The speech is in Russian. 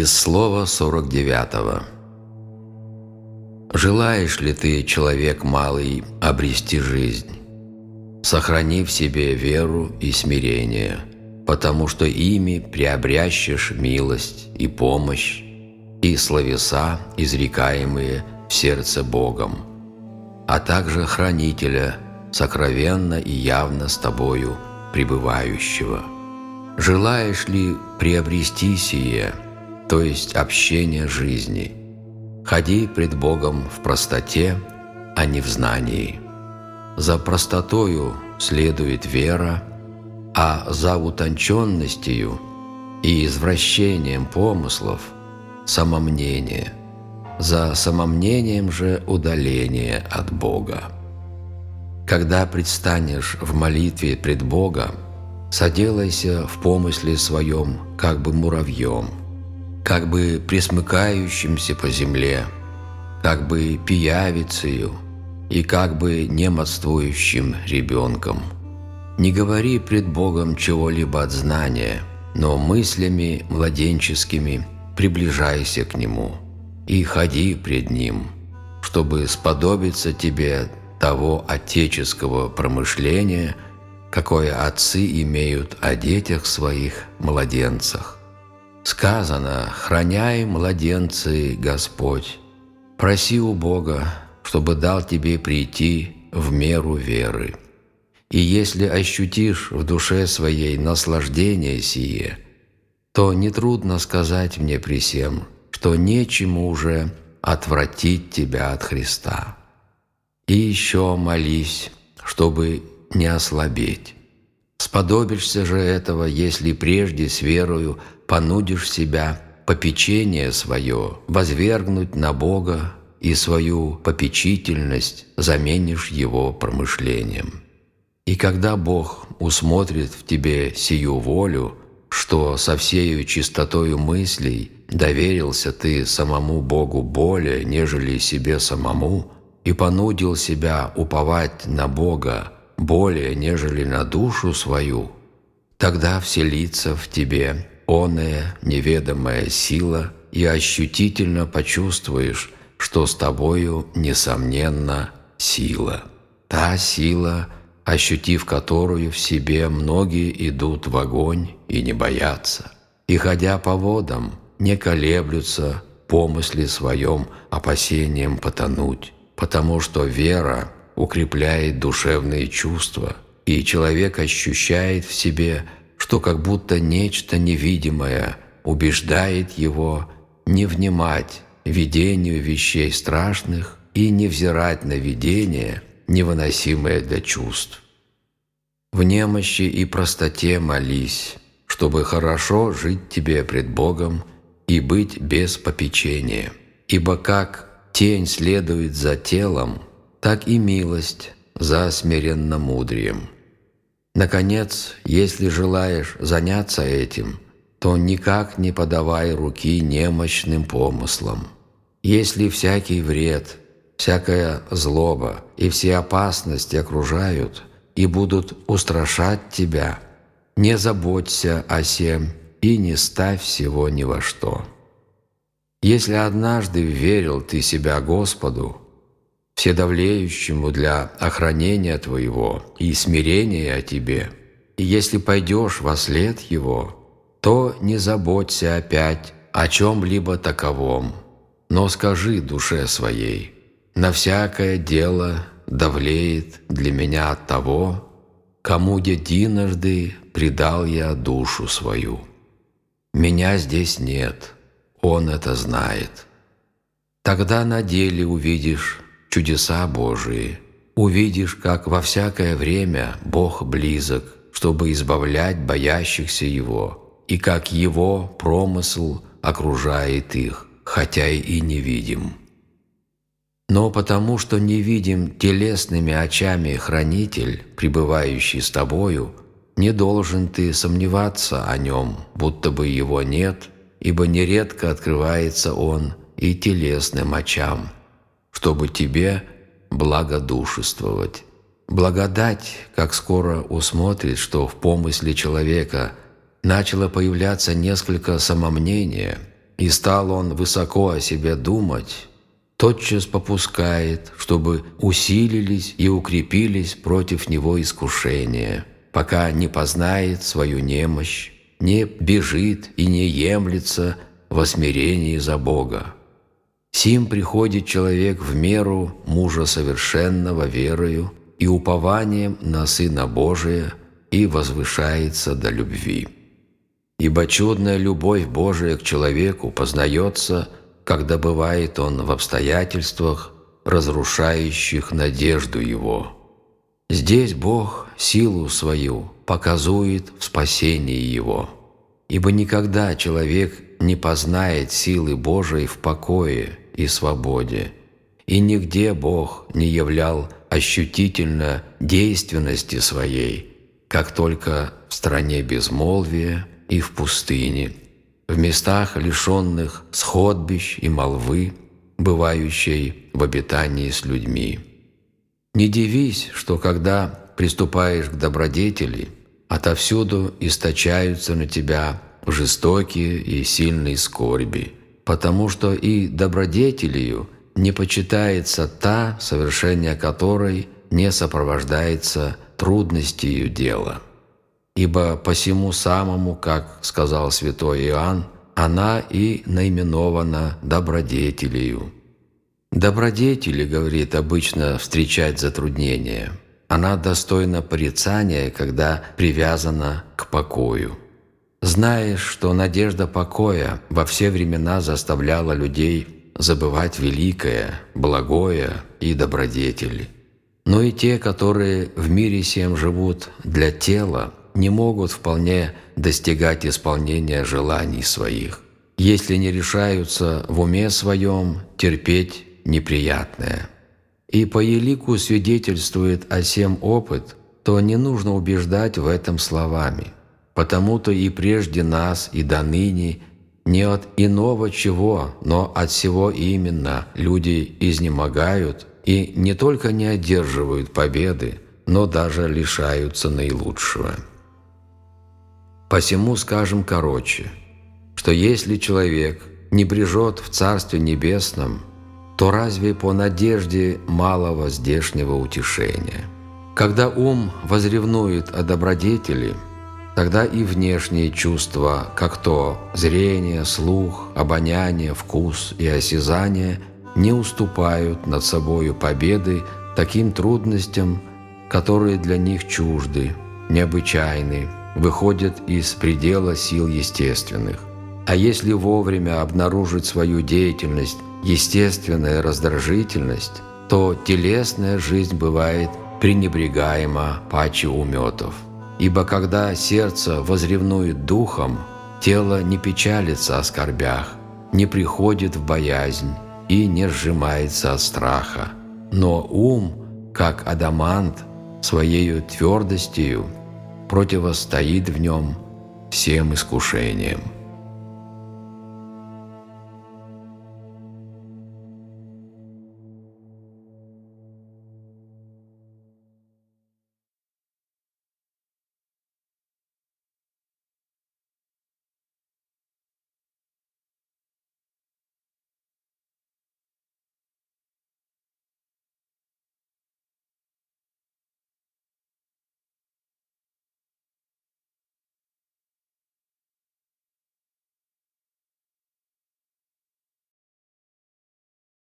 Из слова 49. Желаешь ли ты, человек малый, обрести жизнь? Сохрани в себе веру и смирение, потому что ими приобрящешь милость и помощь и словеса, изрекаемые в сердце Богом, а также хранителя, сокровенно и явно с тобою пребывающего. Желаешь ли приобрести сие – то есть общение жизни. Ходи пред Богом в простоте, а не в знании. За простотою следует вера, а за утонченностью и извращением помыслов – самомнение, за самомнением же удаление от Бога. Когда предстанешь в молитве пред Богом, соделайся в помысле своем как бы муравьем – как бы присмыкающимся по земле, как бы пиявицею и как бы немодствующим ребенком. Не говори пред Богом чего-либо от знания, но мыслями младенческими приближайся к Нему и ходи пред Ним, чтобы сподобиться тебе того отеческого промышления, какое отцы имеют о детях своих младенцах. Сказано, храняй младенцы, Господь, проси у Бога, чтобы дал тебе прийти в меру веры. И если ощутишь в душе своей наслаждение сие, то нетрудно сказать мне при всем, что нечему уже отвратить тебя от Христа. И еще молись, чтобы не ослабеть. Сподобишься же этого, если прежде с верою понудишь себя попечение свое возвергнуть на Бога и свою попечительность заменишь Его промышлением. И когда Бог усмотрит в тебе сию волю, что со всею чистотою мыслей доверился ты самому Богу более, нежели себе самому, и понудил себя уповать на Бога более, нежели на душу свою, тогда вселится в тебе оная неведомая сила, и ощутительно почувствуешь, что с тобою, несомненно, сила. Та сила, ощутив которую в себе многие идут в огонь и не боятся, и, ходя по водам, не колеблются помысле своем опасением потонуть, потому что вера укрепляет душевные чувства, и человек ощущает в себе что как будто нечто невидимое убеждает его не внимать видению вещей страшных и не взирать на видение, невыносимое для чувств. В немощи и простоте молись, чтобы хорошо жить тебе пред Богом и быть без попечения. Ибо как тень следует за телом, так и милость за смиренномудрием. Наконец, если желаешь заняться этим, то никак не подавай руки немощным помыслам. Если всякий вред, всякая злоба и все опасности окружают и будут устрашать тебя, не заботься о сем и не ставь всего ни во что. Если однажды верил ты себя Господу, вседавлеющему для охранения твоего и смирения о тебе. И если пойдешь во след его, то не заботься опять о чем-либо таковом, но скажи душе своей, «На всякое дело давлеет для меня от того, кому единожды предал я душу свою. Меня здесь нет, он это знает. Тогда на деле увидишь, чудеса Божии. Увидишь, как во всякое время Бог близок, чтобы избавлять боящихся Его, и как Его промысл окружает их, хотя и не видим. Но потому что не видим телесными очами Хранитель, пребывающий с тобою, не должен ты сомневаться о нем, будто бы его нет, ибо нередко открывается он и телесным очам чтобы тебе благодушествовать. Благодать, как скоро усмотрит, что в помысле человека начало появляться несколько самомнения, и стал он высоко о себе думать, тотчас попускает, чтобы усилились и укрепились против него искушения, пока не познает свою немощь, не бежит и не емлется во смирении за Бога. Сим приходит человек в меру мужа совершенного верою и упованием на Сына Божия и возвышается до любви. Ибо чудная любовь Божия к человеку познается, когда бывает он в обстоятельствах, разрушающих надежду его. Здесь Бог силу свою показует в спасении его. Ибо никогда человек не познает силы Божией в покое и свободе, и нигде Бог не являл ощутительно действенности своей, как только в стране безмолвия и в пустыне, в местах, лишенных сходбищ и молвы, бывающей в обитании с людьми. Не дивись, что когда приступаешь к добродетели, отовсюду источаются на тебя жестокие и сильные скорби, потому что и добродетелью не почитается та, совершение которой не сопровождается трудностью дела. Ибо посему самому, как сказал святой Иоанн, она и наименована добродетелью. Добродетели, говорит, обычно встречать затруднения. Она достойна порицания, когда привязана к покою. Знаешь, что надежда покоя во все времена заставляла людей забывать великое, благое и добродетели. Но и те, которые в мире всем живут для тела, не могут вполне достигать исполнения желаний своих, если не решаются в уме своем терпеть неприятное. И по елику свидетельствует о сем опыт, то не нужно убеждать в этом словами. Потому-то и прежде нас, и до ныне, не от иного чего, но от всего именно люди изнемогают и не только не одерживают победы, но даже лишаются наилучшего. Посему скажем короче, что если человек не брежет в Царстве Небесном, то разве по надежде малого здешнего утешения? Когда ум возревнует о добродетели, тогда и внешние чувства, как то зрение, слух, обоняние, вкус и осязание, не уступают над собою победы таким трудностям, которые для них чужды, необычайны, выходят из предела сил естественных. А если вовремя обнаружить свою деятельность, естественная раздражительность, то телесная жизнь бывает пренебрегаема паче уметов. Ибо когда сердце возревнует духом, тело не печалится о скорбях, не приходит в боязнь и не сжимается от страха. Но ум, как адамант, своею твердостью противостоит в нем всем искушениям.